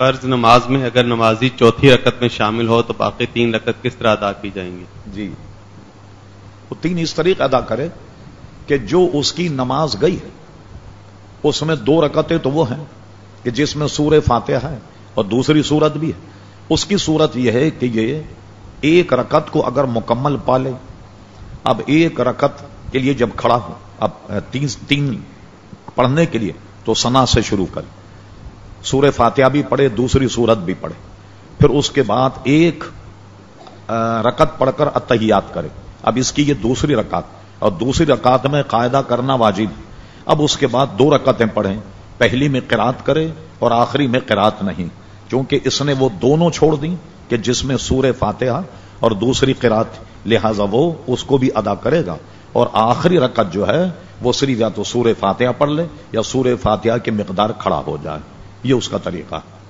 فرض نماز میں اگر نمازی چوتھی رکعت میں شامل ہو تو باقی تین رکعت کس طرح ادا کی جائیں گی؟ جی۔ وہ تین اس طریقے ادا کرے کہ جو اس کی نماز گئی ہے، اس میں دو رکعتیں تو وہ ہیں کہ جس میں سور فاتحہ ہے اور دوسری صورت بھی ہے۔ اس کی صورت یہ ہے کہ یہ ایک رکعت کو اگر مکمل پالے، اب ایک رکعت کے لیے جب کھڑا ہو، اب تین تین پڑھنے کے لیے تو سنا سے شروع کرے سور فاتحہ بھی پڑھے، دوسری سورت بھی پڑھے۔ پھر اس کے بعد ایک رکت پڑھ کر اتحیات کرے۔ اب اس کی یہ دوسری رکعت، اور دوسری رکعت میں قاعدہ کرنا واجب۔ اب اس کے بعد دو رکعتیں پڑھیں۔ پہلی میں قرات کرے اور آخری میں قرات نہیں۔ کیونکہ اس نے وہ دونوں چھوڑ دیں کہ جس میں سور فاتحہ اور دوسری قرات لہذا وہ اس کو بھی ادا کرے گا۔ اور آخری رکعت جو ہے، وہ صرف یا تو سور فاتحہ پڑھ لے یا سور فاتحہ کی مقدار کھڑا ہو جائے۔ یہ اس کا طریقہ۔ ہے